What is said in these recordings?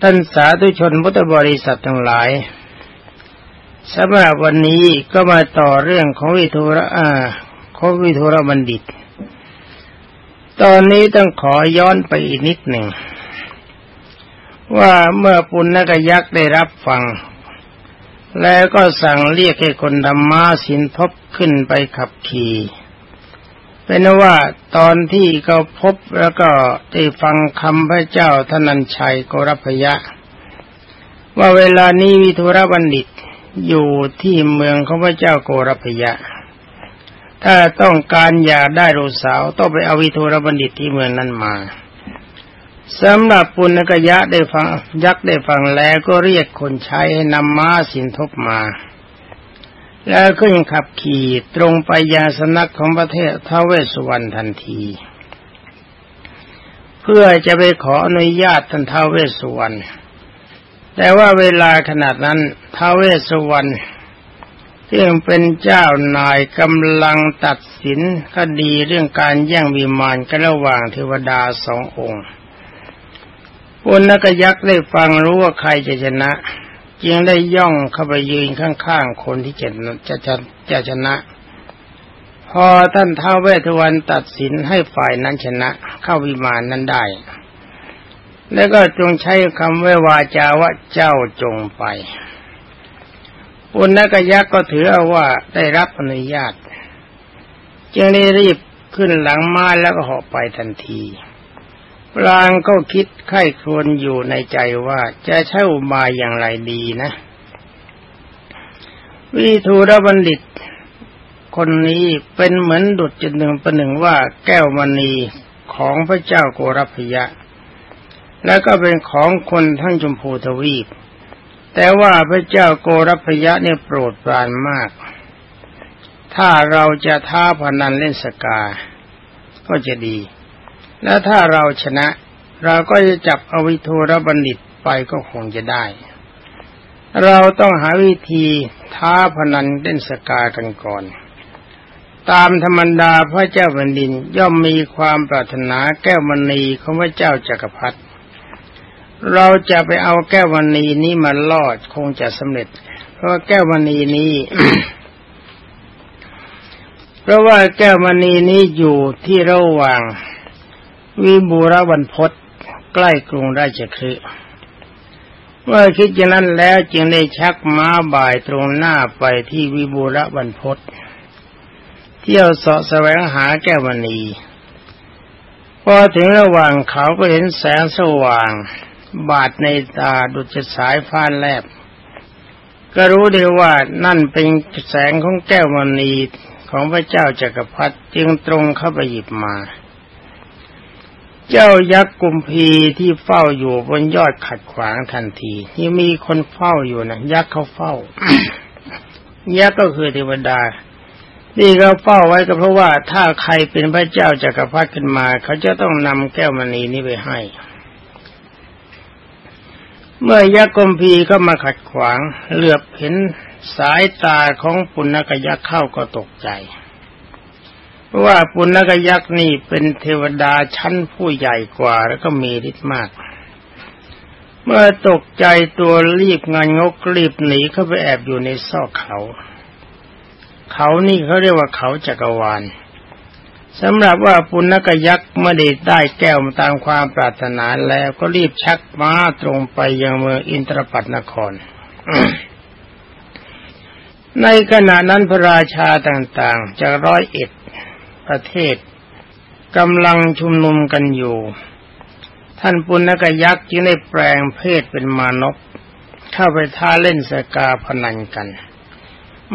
ท่านสาธุชนพุทธบริษัททั้งหลายสำหรับวันนี้ก็มาต่อเรื่องของวิทุระอาของวิทุระบัณฑิต ตอนนี้ต้องขอย้อนไปอีกนิดหนึ่ง ว่าเมื่อปุณณกยักษ์ได้รับฟัง แล้วก็สั่งเรียกให้คนธรรมาสินทบขึ้นไปขับขี่ เป็นว่าตอนที่เขาพบแล้วก็ได้ฟังคำพระเจ้าธนัญชัยโกรพยะ ว่าเวลานี้วิทุรบัณฑิตอยู่ที่เมืองของพระเจ้าโกรพยะ ถ้าต้องการอยากได้รูสาวต้องไปเอาวิทุรบัณฑิตที่เมืองนั้นมาสำหรับปุณกยะได้ฟังยักษ์ได้ฟังแล้วก็เรียกคนใช้ให้นำม้าสินทบมา แล้วขึ้นขับขี่ตรงไปยาสนักของประเทศท้าเวสุวรรณทันที เพื่อจะไปขออนุญาตท่านท้าเวสุวรรณแต่ว่าเวลาขนาดนั้นท้าเวสุวรรณที่เป็นเจ้านายกำลังตัดสินคดีเรื่องการแย่งวิมานกันระหว่างเทวดาสององค์ปุณกยักษ์ได้ฟังรู้ว่าใครจะชนะ จึงได้ย่องเข้าไปยืนข้างๆคนที่จะจะจะจะชนะ พอท่านท้าวเวทวันตัดสินให้ฝ่ายนั้นชนะ เข้าวิมานนั้นได้ แล้วก็จงใช้คำเววาจาว่าเจ้าจงไปอุณกยักษ์ก็ถือเอาว่าได้รับอนุญาต จึงได้รีบขึ้นหลังม้าแล้วก็เหาะไปทันที ปรางก็คิดไข้ครวนอยู่ในใจว่าจะใช้อุบายอย่างไรดีนะ วิทูรบัณฑิต คนนี้เป็นเหมือนดุจจุดหนึ่งประหนึ่งว่าแก้วมณีของพระเจ้าโกรพยะ แล้วก็เป็นของคนทั้งชมพูทวีป แต่ว่าพระเจ้าโกรพยะเนี่ยโปรดปรานมาก ถ้าเราจะท้าพนันเล่นสกา ก็จะดี แล้วถ้าเราชนะ เราก็จะจับอวิทูรบัณฑิตไปก็คงจะได้ เราต้องหาวิธีท้าพนันเล่นสกากันก่อน ตามธรรมดาพระเจ้าแผ่นดินย่อมมีความปรารถนาแก้วมณีของพระเจ้าจักรพรรดิเราจะไปเอาแก้วมณีนี้มาลอดคงจะสำเร็จ เพราะแก้วมณีนี้ เพราะว่าแก้วมณีนี้อยู่ที่ระหว่าง วิบูรวันพศใกล้กรุงราชคฤห์เมื่อคิดอย่างนั้นแล้วจึงได้ชักม้าบ่ายตรงหน้าไปที่วิบูรวันพศเที่ยวสาะแสวงหาแก้วมณีพอถึงระหว่างเขาก็เห็นแสงสว่าง บาดในตาดุจสายฟ้านแลบ ก็รู้ได้ว่านั่นเป็นแสงของแก้วมณีของพระเจ้าจากักรพรรดิจึงตรงเข้าไปหยิบมา เจ้ายักษ์กุมพีที่เฝ้าอยู่บนยอดขัดขวางทันทีที่มีคนเฝ้าอยู่นะยักษ์เขาเฝ้า ยักษ์ก็คือเทวดานี่เขาเฝ้าไว้ก็เพราะว่าถ้าใครเป็นพระเจ้าจากักรพรรดิขึ้นมา เขาจะต้องนำแก้วมณีนี้ไปให้ เมื่อยักษ์กุมพีเข้ามาขัดขวางเหลือบเห็นสายตาของปุณณกยักษ์เข้าก็ตกใจ เพราะว่าปุณกยักษ์นี่เป็นเทวดาชั้นผู้ใหญ่กว่าแล้วก็มีฤทธิ์มาก เมื่อตกใจตัวรีบงานงกรีบหนีเข้าไปแอบอยู่ในซอกเขา เขานี่เขาเรียกว่าเขาจักรวาลสำหรับว่าปุณกยักษ์เมื่อได้ได้แก้วตามความปรารถนาแล้วก็รีบชักม้าตรงไปยังเมืองอินทรปัตนคร ในขณะนั้นพระราชาต่างๆจากร้อยเอ็ด ประเทศกำลังชุมนุมกันอยู่ ท่านปุณณกยักษ์จึงได้แปลงเพศเป็นมานพเข้าไปท้าเล่นสกาพนันกัน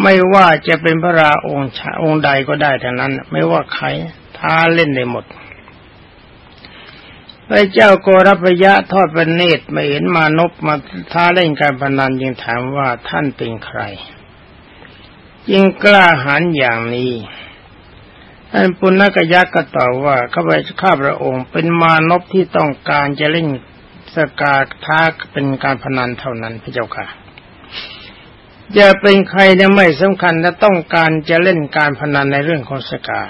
ไม่ว่าจะเป็นพระราองค์องค์ใดก็ได้ทั้งนั้น ไม่ว่าใครท้าเล่นได้หมดพระเจ้าโกรพยะทอดพระเนตรไม่เห็นมานพมาท้าเล่นการพนันยังถามว่าท่านเป็นใคร ยิ่งกล้าหาญอย่างนี้ ท่านปุณณกยักษ์ก็ตอบว่าข้าพเจ้าข้าพระองค์เป็นมานพที่ต้องการจะเล่นสกาท้าเป็นการพนันเท่านั้นพระเจ้าค่ะจะเป็นใครเนี่ยไม่สำคัญและต้องการจะเล่นการพนันในเรื่องของสกา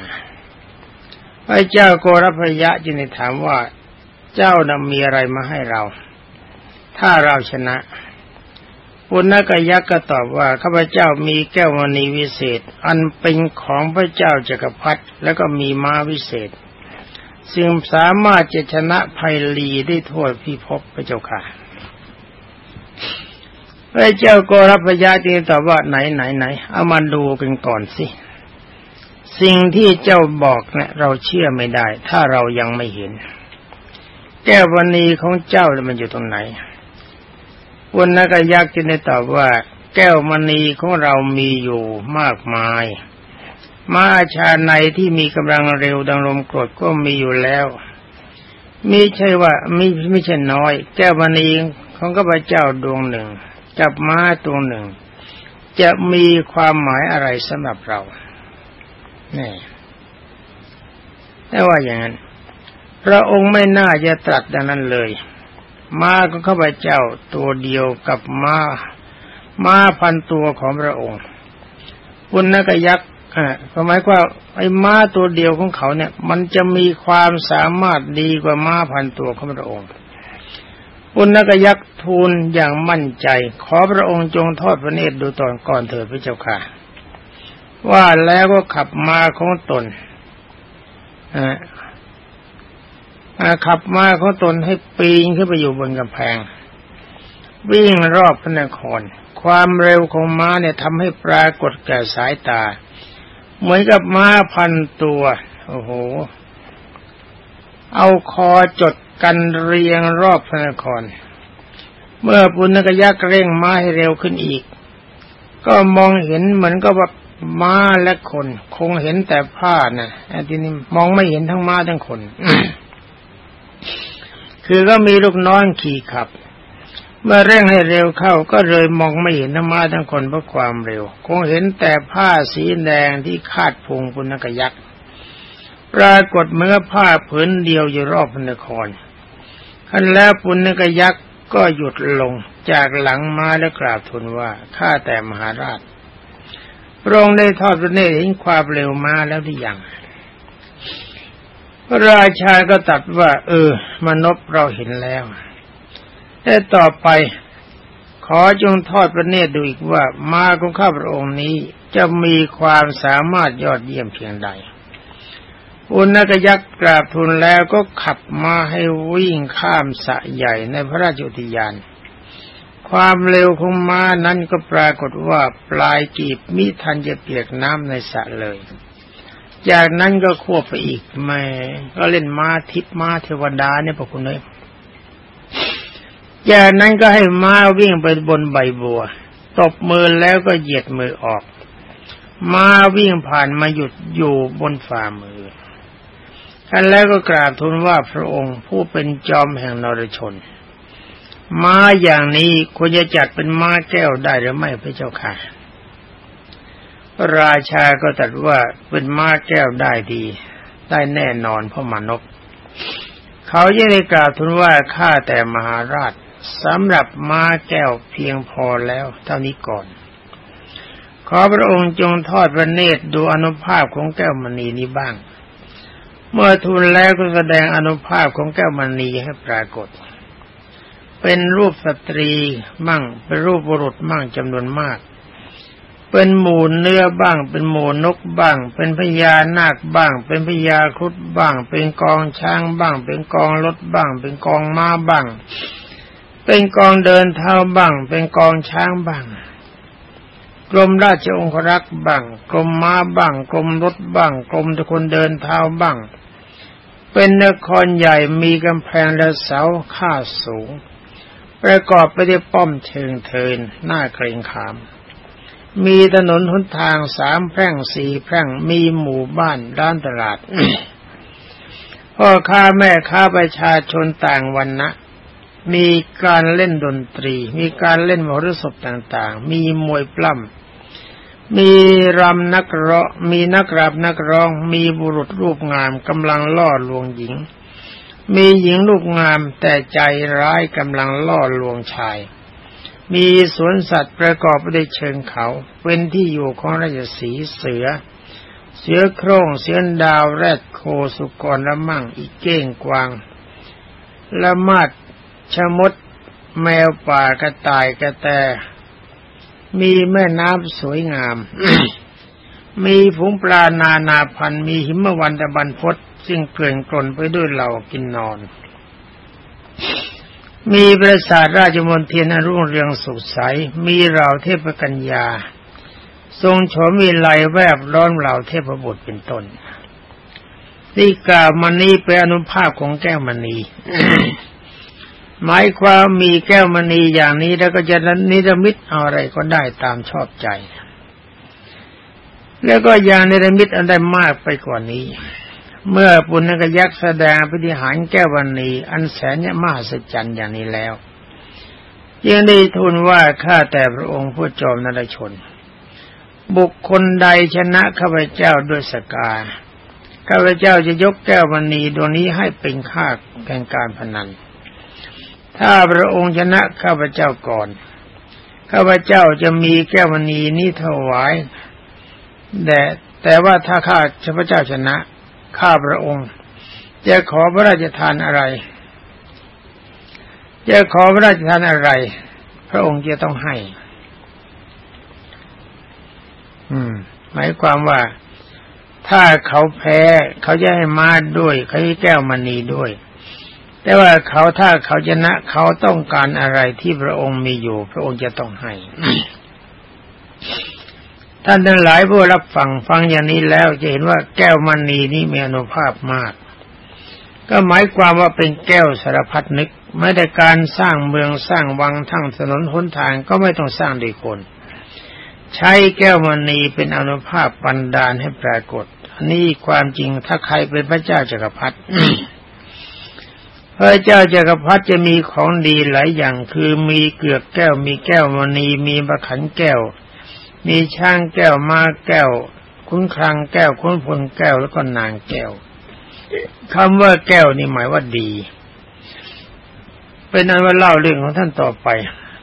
พระเจ้าโกรพยะจึงได้ถามว่า เจ้านะมีอะไรมาให้เรา ถ้าเราชนะ ปุณกยักษ์ก็ตอบว่าข้าพเจ้ามีแก้วมณีวิเศษ อันเป็นของพระเจ้าจักรพรรดิแล้วก็มีม้าวิเศษซึ่งสามารถจะชนะภัยลีได้ทั่วพิภพพระเจ้าค่ะพระเจ้าก็รับพยาจึงตอบว่าไหนไหนไหนเอามาดูกันก่อนสิ สิ่งที่เจ้าบอกเนะี่ยเราเชื่อไม่ได้ ถ้าเรายังไม่เห็น แก้ววณีของเจ้ามันอยู่ตรงไหน วันนักยักษ์จึงได้ตอบว่า แก้วมณีของเรามีอยู่มากมาย มาชาในที่มีกำลังเร็วดังลมกรดก็มีอยู่แล้วมีใช่ว่าไม่ไม่ใช่น้อย แก้วมณีของข้าพเจ้าดวงหนึ่ง กับม้าตัวหนึ่ง จะมีความหมายอะไรสำหรับเรานี่แต่ว่าอย่างนั้นพระองค์ไม่น่าจะตรัสดังนั้นเลย ม้าของข้าพเจ้าตัวเดียวกับม้า ม้าพันตัวของพระองค์ปุณณกยักษ์หมายว่าไอ้ม้าตัวเดียวของเขาเนี่ย มันจะมีความสามารถดีกว่าม้าพันตัวของพระองค์ปุณกยักษ์ทูลอย่างมั่นใจ ขอพระองค์จงทอดพระเนตรดูตอนก่อนเถิดพระเจ้าค่ะ ว่าแล้วก็ขับมาของตน ขับมาของตนให้ปีนขึ้นไปอยู่บนกำแพง วิ่งรอบพระนคร ความเร็วของม้าเนี่ยทำให้ปรากฏแก่สายตา เหมือนกับม้าพันตัว โอ้โห เอาคอจดกันเรียงรอบพระนคร เมื่อปุณกยักษ์เร่งม้าให้เร็วขึ้นอีก ก็มองเห็นเหมือนกับว่าม้าและคน คงเห็นแต่ผ้านะอันนี้มองไม่เห็นทั้งม้าทั้งคน คือก็มีลูกน้องขี่ขับ เมื่อเร่งให้เร็วเข้าก็เลยมองไม่เห็นทั้งม้าทั้งคนเพราะความเร็ว คงเห็นแต่ผ้าสีแดงที่คาดพุงปุณกยักษ์ปรากฏเมื่อผ้าผืนเดียวอยู่รอบพนครขั้นแล้วปุณกยักษ์ก็หยุดลงจากหลังม้าและกราบทูลว่าข้าแต่มหาราชพระองค์ได้ทอดพระเนตรเห็นความเร็วมาแล้วหรือยัง พระราชาก็ตัดว่า เออ มนบเราเห็นแล้ว แต่ต่อไปขอจงทอดพระเนตรดูอีกว่าม้าของข้าพระองค์นี้จะมีความสามารถยอดเยี่ยมเพียงใด อุณกยักษ์กราบทูลแล้วก็ขับมาให้วิ่งข้ามสะใหญ่ในพระราชอุทยาน ความเร็วของม้านั้นก็ปรากฏว่าปลายกีบมิทันจะเปียกน้ำในสระเลย จากนั้นก็ควบไปอีกแม่ก็เล่นม้าทิพม้าเทวดาเนี่ยพระคุณเลยจากนั้นก็ให้ม้าวิ่งไปบนใบบัว ตบมือแล้วก็เหยียดมือออก ม้าวิ่งผ่านมาหยุดอยู่บนฝ่ามือท่านแล้วก็กราบทูลว่าพระองค์ผู้เป็นจอมแห่งนรชน ม้าอย่างนี้ควรจะจัดเป็นม้าแก้วได้หรือไม่พระเจ้าค่ะ ราชาก็ตรัสว่าเป็นม้าแก้วได้ดี ได้แน่นอนเพราะมานกเขายังได้กราบทูลว่าข้าแต่มหาราชสำหรับม้าแก้วเพียงพอแล้ว เท่านี้ก่อน ขอพระองค์จงทอดพระเนตรดูอนุภาพของแก้วมณีนี้บ้าง เมื่อทูลแล้วก็แสดงอนุภาพของแก้วมณีให้ปรากฏ เป็นรูปสตรีมั่งเป็นรูปบุรุษมั่งจำนวนมาก เป็นหมูเนื้อบ้าง เป็นหมูนกบ้าง เป็นพญานาคบ้าง เป็นพญาครุฑบ้าง เป็นกองช้างบ้าง เป็นกองรถบ้าง เป็นกองม้าบ้าง เป็นกองเดินเท้าบ้าง เป็นกองช้างบ้างกรมราชองครักษ์บ้างกรมม้าบ้างกรมรถบ้างกรมทุกคนเดินเท้าบ้าง เป็นนครใหญ่มีกำแพงและเสาค่าสูง ประกอบไปด้วยป้อมเชิงเทินหน้าเกรงขาม มีถนนหนทางสามแพร่งสี่แพร่งมีหมู่บ้านร้านตลาด พ่อค้าแม่ค้าประชาชนต่างวันนะมีการเล่นดนตรี มีการเล่นมรสพต่างๆ มีมวยปล้ำมีรำนักร้องมีนักรับนักร้อง มีบุรุษรูปงามกำลังล่อลวงหญิง มีหญิงรูปงามแต่ใจร้ายกำลังล่อลวงชาย มีสวนสัตว์ประกอบไปด้วยเชิงเขาเป็นที่อยู่ของราชสีเสือ เสือโคร่งเสือดาวแรดโคสุกรละมั่งอีกเก้งกวางละมาดชมด แมวป่ากระต่ายกระแต มีแม่น้ำสวยงาม มีฝูงปลานานาพันมีหิมะวันตะบันพศซึ่งเกลื่อนกลนไปด้วยเหล่ากินนอน มีปราสาทราชมนเทียนรุ่งเรืองสุขใส มีเหล่าเทพกัญญา ทรงโฉมมีไหลแวบร้อนเหล่าเทพบุตรเป็นต้นนี่กล่าวมานี้เป็นอนุภาพของแก้วมณี หมายความมีแก้วมณีอย่างนี้แล้วก็จะนิรมิตอะไรก็ได้ตามชอบใจ แล้วก็ยางนิรมิตอันได้มากไปกว่านี้ เมื่อปุณณกยักษ์แสดงพิธีหารแก้วมณีอันแสนยมหัศจรรย์อย่างนี้แล้ว ยังได้ทูลว่าข้าแต่พระองค์ผู้จอมนรชน บุคคลใดชนะข้าพเจ้าด้วยสกาข้าพเจ้าจะยกแก้วมณีดวงนี้ให้เป็นค่าแข่งการพนัน ถ้าพระองค์ชนะข้าพเจ้าก่อนข้าพเจ้าจะมีแก้วมณีนี้ถวายแต่แต่ว่าถ้าข้าพระเจ้าชนะ ข้าพระองค์จะขอพระราชทานอะไรจะขอพระราชทานอะไร พระองค์จะต้องให้ อืม หมายความว่าถ้าเขาแพ้เขาจะให้มาด้วยเขาให้แก้วมณีด้วย แต่ว่าเขาถ้าเขาชนะเขาต้องการอะไรที่พระองค์มีอยู่ พระองค์จะต้องให้ ท่านทั้งหลายผู้รับฟังฟังอย่างนี้แล้วจะเห็นว่าแก้วมณีนี้มีอนุภาพมาก ก็หมายความว่าเป็นแก้วสารพัดนึก ไม่ได้การสร้างเมืองสร้างวังทั้งถนนหนทางก็ไม่ต้องสร้างด้วยคน ใช้แก้วมณีเป็นอนุภาพปันดาลให้ปรากฏอันี่ความจริงถ้าใครเป็นพระเจ้าจักรพรรดิพระเจ้าจักรพรรดิจะมีของดีหลายอย่าง คือมีเกลือกแก้ว มีแก้วมณี มีบะขันแก้ว มีช่างแก้วมาแก้ว คุ้นคลังแก้วคุ้นพลแก้วแล้วก็นางแก้วคำว่าแก้วนี่หมายว่าดี เป็นนั้นว่าเล่าเรื่องของท่านต่อไป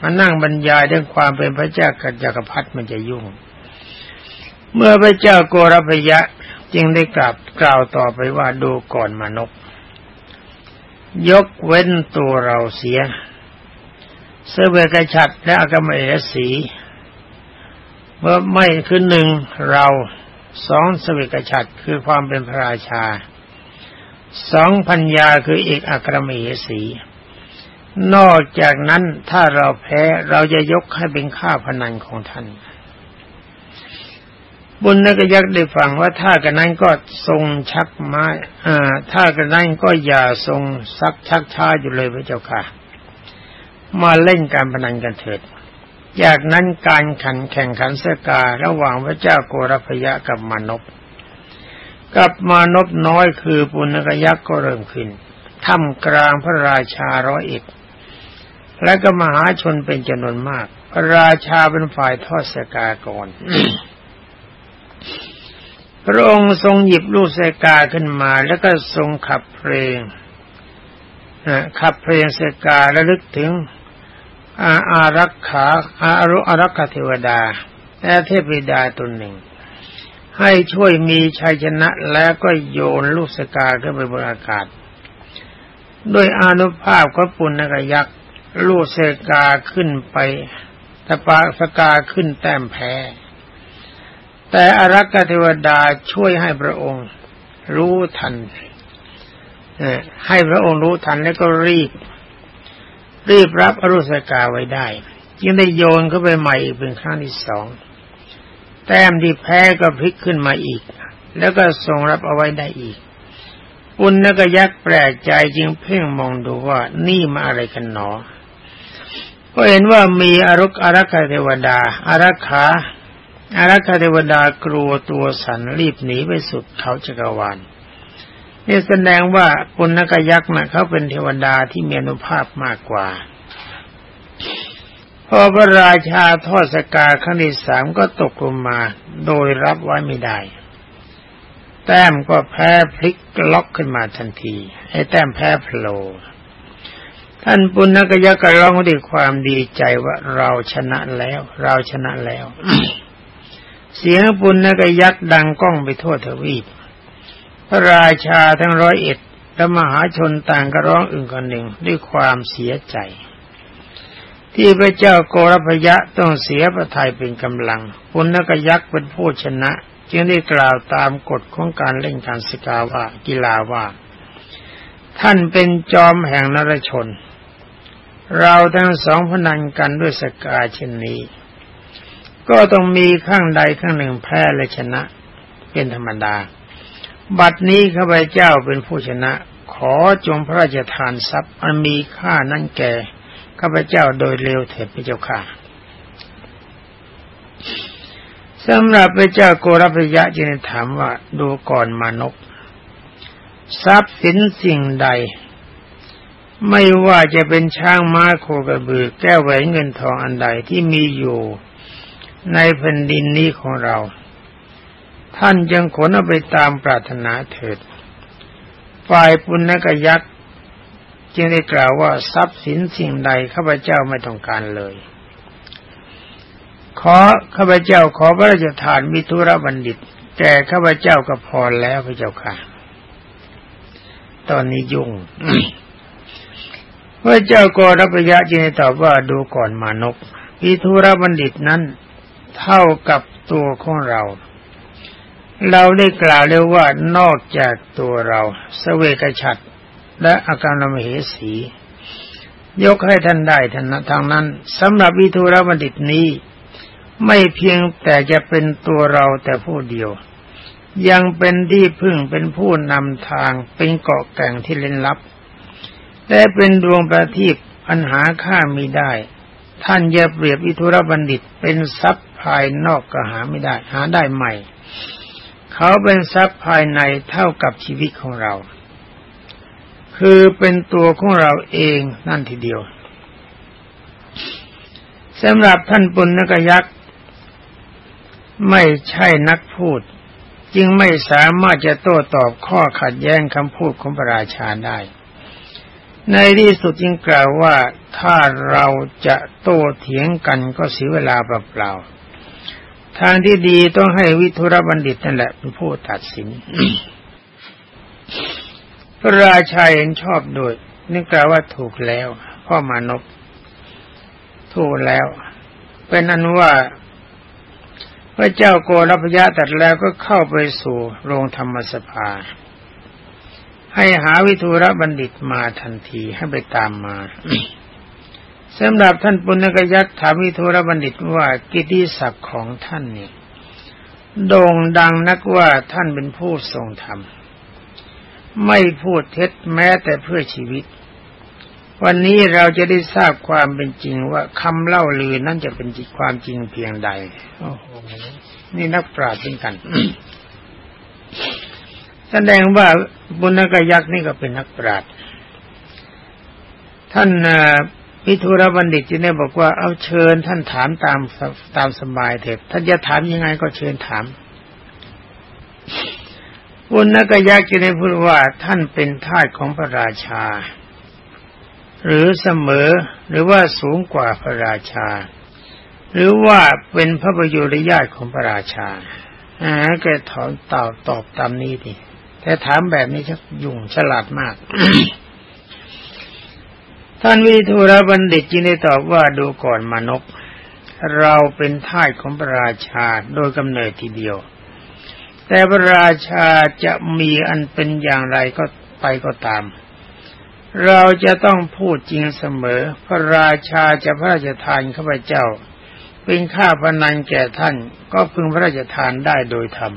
มานั่งบรรยายเรื่องความเป็นพระเจ้ากัจักพรรดิมันจะยุ่ง เมื่อพระเจ้าโกรพยะจึงได้กลับกล่าวต่อไปว่าดูก่อนมนกยกเว้นตัวเราเสีย เสเวกชัดและอากมเอสี เมื่อไม่คือหนึ่งเราสองสเวกชัดคือความเป็นพระราชาสองพัญญาคือเอกอัครมเอสี นอกจากนั้นถ้าเราแพ้เราจะยกให้เป็นข้าพนันของท่าน บุญนักยักษ์ได้ฟังว่าถ้ากันนั้นก็ทรงชักไม้อ่า ถ้ากันนั้นก็อย่าทรงซักชักช้าอยู่เลยพระเจ้าค่ะ มาเล่นการพนันกันเถิด จากนั้นการขันแข่งขันเสการะหว่างพระเจ้าโกรพยะกับมานพกับมานพน้อยคือปุณกยักษ์ก็เริ่มขึ้นท่ามกลางพระราชาร้อยเอกและก็มหาชนเป็นจำนวนมาก พระราชาเป็นฝ่ายทอดสกาก่อนพระองค์ทรงหยิบลูกเสกาขึ้นมา แล้วก็ทรงขับเพลงขับเพลงเสการะลึกถึง อาอารักขาอารุอารักขเทวดาและเทพดาตนหนึ่ง ให้ช่วยมีชัยชนะแล้วก็โยนลูกสกาขึ้นไปบนอากาศ ด้วยอนุภาพของปุณณกยักษ์ลูกเสกาขึ้นไปตะปาสกาขึ้นแต้มแพ้ แต่อารักษเทวดาช่วยให้พระองค์รู้ทันให้พระองค์รู้ทันแล้วก็รีบ รีบรับอรุษกาไว้ได้จึงได้โยนเข้าไปใหม่อีกเป็นครั้งที่สองแต้มที่แพ้ก็พลิกขึ้นมาอีก แล้วก็ทรงรับเอาไว้ได้อีก อุณนกยักษ์แปลกใจจึงเพ่งมองดูว่านี่มาอะไรกันหนอ ก็เห็นว่ามีอรุกอารักษเทวดาอารักขาอารักษเทวดากลัวตัวสันรีบหนีไปสุดเขาจักรวาล นี่แสดงว่าปุณกยักษ์นะเขาเป็นเทวดาที่มีอนุภาพมากกว่า พอพระราชาทอดสกาครั้งที่สามก็ตกลงมา โดยรับไว้ไม่ได้ แต้มก็แพ้พลิกล็อกขึ้นมาทันที ให้แต้มแพ้โผล่ท่านปุณณกยักษ์ก็ร้องด้วยความดีใจว่าเราชนะแล้ว เราชนะแล้ว เสียงปุณณกยักษ์ดังก้องไปทั่วทวีป ระราชาทั้งร้อยเอ็ดและมหาชนต่างก็ร้องอึ่งกันหนึ่งด้วยความเสียใจ ที่พระเจ้าโกรพยะต้องเสียพระทัยเป็นกำลังปุณกยักษ์เป็นผู้ชนะ จึงได้กล่าวตามกฎของการเล่นการสกาว่ากีฬาว่า ท่านเป็นจอมแห่งนรชน เราทั้งสองพนันกันด้วยสกาเช่นนี้ ก็ต้องมีข้างใดข้างหนึ่งแพ้และชนะ เป็นธรรมดา บัดนี้ข้าพเจ้าเป็นผู้ชนะ ขอจงพระราชทานทรัพย์อันมีค่านั้นแก่ข้าพเจ้าโดยเร็วเถิดพระเจ้าค่ะสำหรับพระเจ้าโกรพยะจึงถามว่าดูก่อนมานกทรัพย์สินสิ่งใด ไม่ว่าจะเป็นช้างม้าโคกระบือแก้วแหวนเงินทองอันใดที่มีอยู่ในแผ่นดินนี้ของเรา ท่านจึงขนเอาไปตามปรารถนาเถิด ฝ่ายปุณณกยักษ์จึงได้กล่าวว่าทรัพย์สินสิ่งใดข้าพเจ้าไม่ต้องการเลย ขอข้าพเจ้าขอพระราชทานมิทุรบัณฑิตแก่ข้าพเจ้าก็พอแล้วพระเจ้าค่ะ ตอนนี้ยุ่งพระเจ้าก็รับระยะจึงได้ตอบว่าดูก่อนมานกมิทุรบัณฑิตนั้นเท่ากับตัวของเรา เราได้กล่าวแล้วว่านอกจากตัวเราสเวกฉัตรและอาการลมเหสี ยกให้ท่านได้ท่านทางนั้นสำหรับวิทูรบัณฑิตนี้ ไม่เพียงแต่จะเป็นตัวเราแต่ผู้เดียว ยังเป็นที่พึ่งเป็นผู้นำทางเป็นเกาะแก่งที่เล่นลับและเป็นดวงประทีปอันหาค่ามีได้ ท่านอย่าเปรียบอิทุรบัณฑิตเป็นทรัพย์ภายนอกก็หาไม่ได้ หาได้ใหม่ เขาเป็นทรัพย์ภายในเท่ากับชีวิตของเรา คือเป็นตัวของเราเองนั่นทีเดียวสำหรับท่านปุณณกยักษ์ไม่ใช่นักพูด จึงไม่สามารถจะโต้ตอบข้อขัดแย้งคำพูดของพระราชาได้ ในที่สุดจึงกล่าวว่าถ้าเราจะโต้เถียงกันก็เสียเวลาเปล่าๆ ทางที่ดีต้องให้วิทุรบัณฑิตนั่นแหละเป็นผู้ตัดสิน พระราชาเห็นชอบโดยนึกกล่าวว่าถูกแล้ว พ่อมานพถูกแล้ว เป็นอนุว่าพระเจ้าโกรพยะตัดแล้วก็เข้าไปสู่โรงธรรมสภา ให้หาวิทูรบัณฑิตมาทันทีให้ไปตามมา สำหรับท่านปุณกยักษ์ถามวิทรบัณฑิตว่ากิติศักดิ์ของท่านเนี่ยโด่งดังนักว่าท่านเป็นผู้ทรงธรรม ไม่พูดเท็จแม้แต่เพื่อชีวิต วันนี้เราจะได้ทราบความเป็นจริงว่าคำเล่าลือนั่นจะเป็นจิตความจริงเพียงใดโอ้โหนี่นักปราชญ์เป็นกัน แสดงว่าบุญกยักษ์นี่ก็เป็นนักปราชญ์ท่าน พิทุรบัณฑิตจีเนี่บอกว่าเอาเชิญท่านถามตามตามสบายเถิดท่านจะถามยังไงก็เชิญถามปุณกยักษ์จะได้พูดว่าท่านเป็นทาสของพระราชา หรือเสมอหรือว่าสูงกว่าพระราชา หรือว่าเป็นพระประโยชน์ญาติของพระราชาอ่าแกถอนตอบตอบตามนี้ดิแต่ถามแบบนี้ชักยุ่งฉลาดมาก ท่านวิทูรบัณฑิตจึงได้ตอบว่าดูก่อนมานก เราเป็นทาสของพระราชาโดยกำเนิดทีเดียว แต่พระราชาจะมีอันเป็นอย่างไรก็ไปก็ตาม เราจะต้องพูดจริงเสมอ พระราชาจะพระราชทานข้าพเจ้า เป็นข้าพนันแก่ท่านก็พึงพระราชทานได้โดยธรรม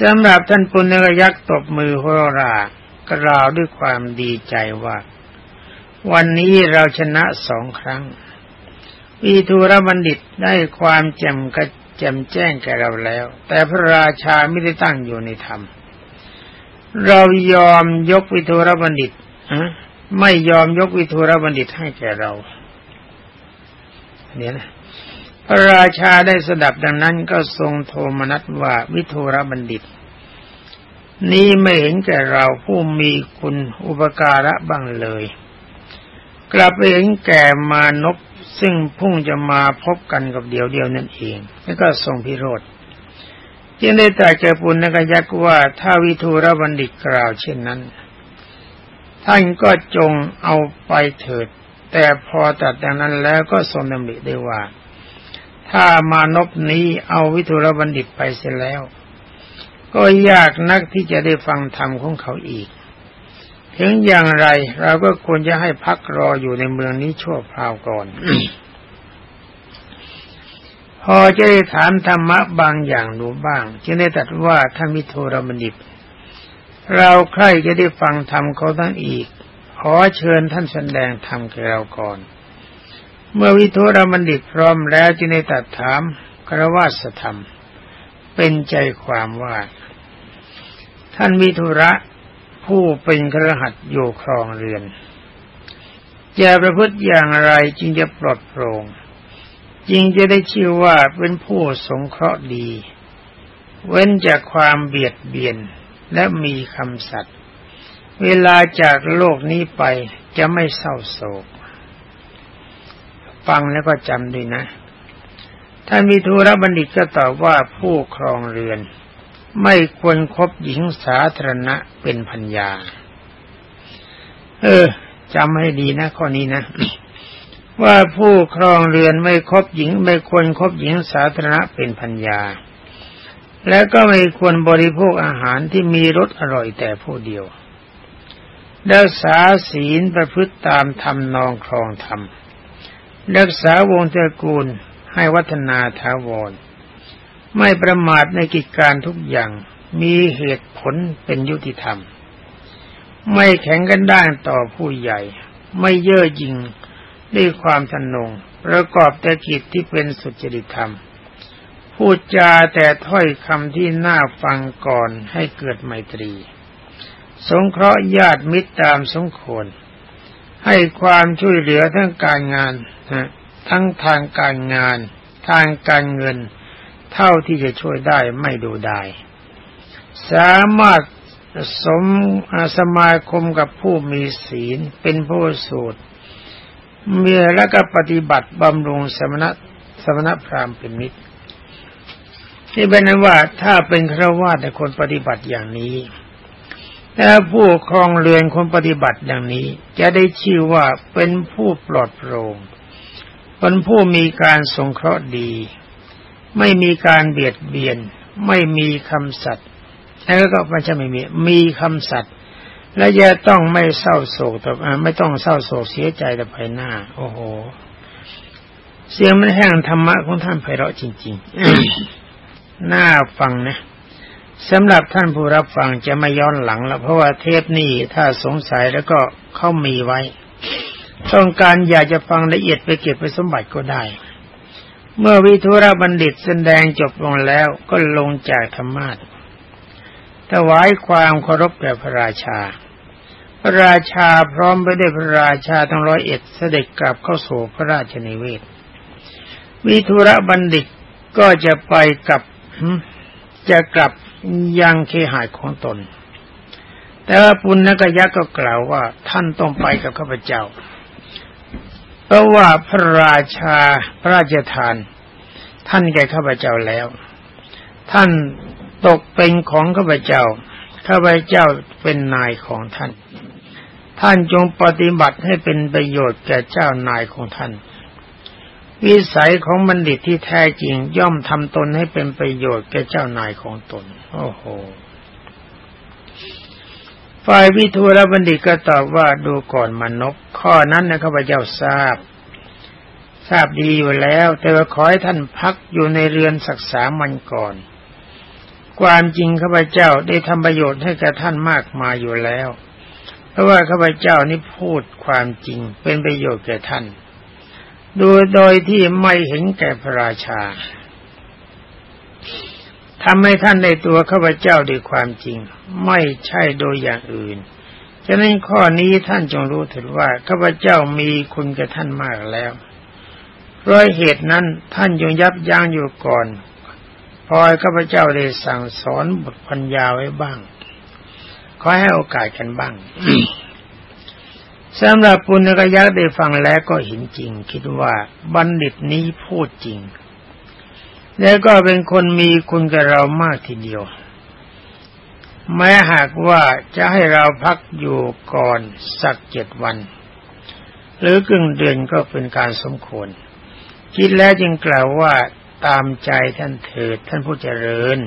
สำหรับท่านปุณณยักษ์ตบมือโหรา กล่าวด้วยความดีใจว่า วันนี้เราชนะสองครั้งวีทูรบัณฑิตได้ความแจ่มกระแจ่มแจ้งแก่เราแล้ว แต่พระราชาไม่ได้ตั้งอยู่ในธรรม เรายอมยกวิทูรบัณฑิตไม่ยอมยกวิทูรบัณฑิตให้แก่เราเนี่ยนะพระราชาได้สดับดังนั้นก็ทรงโทมนัสว่าวิทูรบัณฑิต นี้ไม่เห็นแก่เราผู้มีคุณอุปการะบ้างเลย กลับเห็นแก่มานพซึ่งพุ่งจะมาพบกันกับเดียวเดียวนั่นเอง แล้วก็ทรงพิโรธจึงได้ตรัสแก่ปุณณกยักษ์ว่าถ้าวิทูรบัณฑิตกล่าวเช่นนั้น ท่านก็จงเอาไปเถิด แต่พอตัดอย่างนั้นแล้วก็ทรงดำริได้ว่า ถ้ามานพนี้เอาวิทุรบัณฑิตไปเสียแล้ว ก็ยากนักที่จะได้ฟังธรรมของเขาอีก ถึงอย่างไรเราก็ควรจะให้พักรออยู่ในเมืองนี้ชั่วคราวก่อน พอจะได้ถามธรรมะบางอย่างดูบ้าง จึงได้ตัดว่าท่านมิโทรบัณฑิตเราใครจะได้ฟังธรรมเขาทั้งอีก ขอเชิญท่านแสดงธรรมแก่เราก่อน เมื่อวิโทรบัณฑิตพร้อมแล้วจึงได้ตัดถามครวาสธรรม เป็นใจความว่า ท่านวิทุระผู้เป็นครหัสอยู่ครองเรือนจะประพฤติอย่างไรจึงจะปลอดโปร่งจึงจะได้ชื่อว่าเป็นผู้สงเคราะห์ดี เว้นจากความเบียดเบียนและมีคำสัตย์เวลาจากโลกนี้ไปจะไม่เศร้าโศก ฟังแล้วก็จำด้วยนะท่านมีธุระบัณฑิตก็ตอบว่าผู้ครองเรือน ไม่ควรครบหญิงสาธารณะเป็นพัญญา เออจำให้ดีนะข้อนี้นะ ว่าผู้ครองเรือนไม่คบหญิง ไม่ควรคบหญิงสาธารณะเป็นพัญญา และก็ไม่ควรบริโภคอาหารที่มีรสอร่อยแต่ผู้เดียวรักษาศีลประพฤติตามธรรมนองครองธรรม รักษาวงตระกูลให้วัฒนาทาวร ไม่ประมาทในกิจการทุกอย่าง มีเหตุผลเป็นยุติธรรม ไม่แข็งกันด้านต่อผู้ใหญ่ ไม่เย่อหยิ่งด้วยความทนง ประกอบแต่กิจที่เป็นสุจริตธรรม พูดจาแต่ถ้อยคำที่น่าฟังก่อนให้เกิดไมตรี สงเคราะห์ญาติมิตรตามสมควร ให้ความช่วยเหลือทั้งการงาน ทั้งทางการงาน ทางการเงิน เท่าที่จะช่วยได้ไม่ดูได้ สามารถสมสมาคมกับผู้มีศีลเป็นผู้สูตรเมื่อแล้วก็ปฏิบัติบำรุงสมณะสมณพราหมณ์เป็นมิตรที่เป็นนั้นว่าถ้าเป็นครวาสในคนปฏิบัติอย่างนี้ถ้าผู้ครองเรือนคนปฏิบัติอย่างนี้ จะได้ชื่อว่าเป็นผู้ปลอดโปร่งเป็นผู้มีการสงเคราะห์ดี ไม่มีการเบียดเบียน ไม่มีคำสัตย์แล้วก็ไม่ใช่ไม่มี มีคำสัตย์และจะต้องไม่เศร้าโศกต่อไม่ต้องเศร้าโศกเสียใจต่อภายหน้า โอ้โห เสียงมันแห้งธรรมะของท่านไพเราะจริงๆน่าฟังนะสำหรับท่านผู้รับฟังจะไม่ย้อนหลังแล้วเพราะว่าเทปนี้ถ้าสงสัยแล้วก็เข้ามีไว้ ต้องการอยากจะฟังละเอียดไปเก็บไปสมบัติก็ได้ เมื่อวิทุระบัณฑิตแสดงจบลงแล้วก็ลงจากธรรมาทถวายความเคารพแด่พระราชา พระราชาพร้อมไปด้วยพระราชาทั้งร้อยเอ็ดเสด็จกลับเข้าสู่พระราชนิเวศ วิทุระบัณฑิตก็จะไปกับจะกลับยังเคหายของตน แต่ว่าปุณณกยักษ์ก็กล่าวว่าท่านต้องไปกับข้าพเจ้า เพราะว่าพระราชาพระราชทาน ท่านแก่ข้าพเจ้าแล้ว ท่านตกเป็นของข้าพเจ้าข้าพเจ้าเป็นนายของท่าน ท่านจงปฏิบัติให้เป็นประโยชน์แก่เจ้านายของท่าน วิสัยของบัณฑิตที่แท้จริงย่อมทำตนให้เป็นประโยชน์แก่เจ้านายของตน โอ้โห ฝ่ายวิทูลบัณฑิตก็ตอบว่าดูก่อนมนกข้อนั้นนะข้าพเจ้าทราบ ทราบดีอยู่แล้ว แต่ว่าขอให้ท่านพักอยู่ในเรือนสักสามันก่อน ความจริงข้าพเจ้าได้ทำประโยชน์ให้แก่ท่านมากมายอยู่แล้ว เพราะว่าข้าพเจ้านี้พูดความจริงเป็นประโยชน์แก่ท่าน โดยโดยที่ไม่เห็นแก่พระราชา ทำให้ท่านในตัวข้าพเจ้าด้วยความจริง ไม่ใช่โดยอย่างอื่นฉะนั้นข้อนี้ท่านจงรู้ถึงว่าข้าพเจ้ามีคุณกับท่านมากแล้วเพราะเหตุนั้นท่านจงยับยั้งอยู่ก่อนพอข้าพเจ้าได้สั่งสอนบทพัญญาไว้บ้าง ขอให้โอกาสกันบ้างสำหรับปุณกยักษ์ได้ฟังแล้วก็เห็นจริง คิดว่าบัณฑิตนี้พูดจริง แล้วก็เป็นคนมีคุณกับเรามากทีเดียว แม้หากว่าจะให้เราพักอยู่ก่อนสักเจ็ดวัน หรือกึ่งเดือนก็เป็นการสมควร คิดแล้วจึงกล่าวว่าตามใจท่านเถิดท่านผู้เจริญ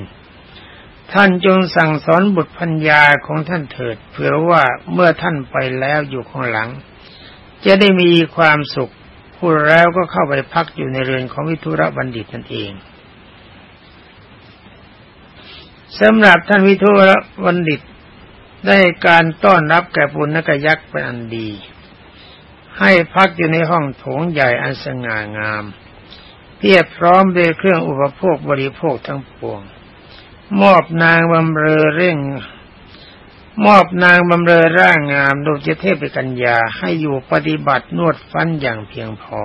ท่านจงสั่งสอนบุตรพัญญาของท่านเถิดเพื่อว่าเมื่อท่านไปแล้วอยู่ข้างหลัง จะได้มีความสุขพูดแล้วก็เข้าไปพักอยู่ในเรือนของวิทุระบัณฑิตนั่นเอง สำหรับท่านวิทุระบัณฑิตได้การต้อนรับแก่ปุณณกยักษ์เป็นอันดี ให้พักอยู่ในห้องโถงใหญ่อันสง่างามเพียบพร้อมด้วยเครื่องอุปโภคบริโภคทั้งปวง มอบนางบำเรอเร่ง มอบนางบำเรอร่างงามโดยเทพกัญญาให้อยู่ปฏิบัตินวดฟันอย่างเพียงพอ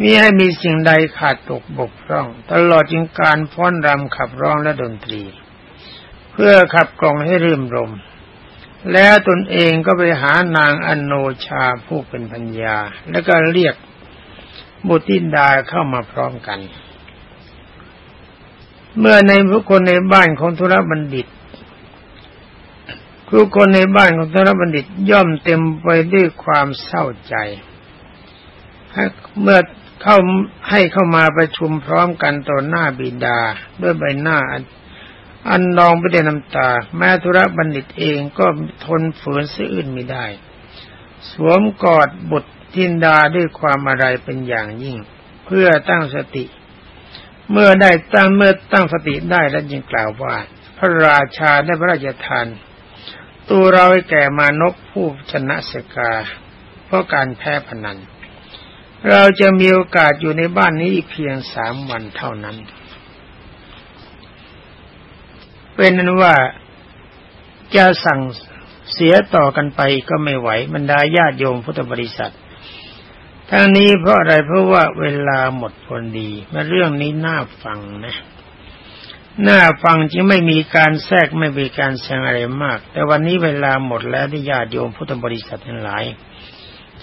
มิให้มีสิ่งใดขาดตกบกพร่อง ตลอดจึงการฟ้อนรำขับร้องและดนตรี เพื่อขับกล่องให้รื่มรม แล้วตนเองก็ไปหานางอนโนชาผู้เป็นพัญญา แล้วก็เรียกบุตรินดาเข้ามาพร้อมกัน เมื่อในผู้คนในบ้านของธุรบัณฑิตผู้คนในบ้านของธุรบัณฑิตย่อมเต็มไปด้วยความเศร้าใจเมื่อ เข้าให้เข้ามาประชุมพร้อมกันต่อหน้าบิดา ด้วยใบหน้าอันนองไปด้วยน้ำตา แม้ธุระบัณฑิตเองก็ทนฝืนเสื่นไม่ได้ สวมกอดบุตรทินดาด้วยความอะไรเป็นอย่างยิ่ง เพื่อตั้งสติ เมื่อได้ตั้งเมื่อตั้งสติได้แล้วจึงกล่าวว่า พระราชาได้พระราชทาน ตัวเราให้แก่มานพผู้ชนะสกา เพราะการแพ้พนัน เราจะมีโอกาสอยู่ในบ้านนี้อีกเพียงสามวันเท่านั้น เป็นนั้นว่าจะสั่งเสียต่อกันไปก็ไม่ไหวบรรดาญาติโยมพุทธบริษัท ทั้งนี้เพราะอะไรเพราะว่าเวลาหมดพอดีมาเรื่องนี้น่าฟังนะน่าฟังจึงไม่มีการแทรกไม่มีการแซงอะไรมาก แต่วันนี้เวลาหมดแล้วที่ญาติโยมพุทธบริษัททั้งหลาย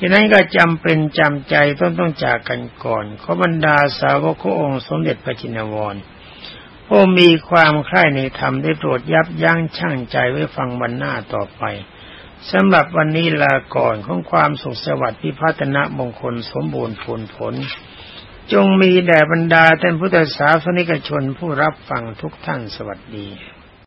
ฉะนั้นก็จำเป็นจำใจต้องต้องจากกันก่อนขอบรรดาสาวกของค์สมเด็จพระจินวรผู้มีความใคร่ในธรรมได้โปรดยับยั้งชั่งใจไว้ฟังวันหน้าต่อไปสำหรับวันนี้ลาก่อนของความสุขสวัสดิ์พิพัฒนมงคลสมบูรณ์ผลผล จงมีแด่บรรดาท่านพุทธศาสนิกชนผู้รับฟังทุกท่านสวัสดี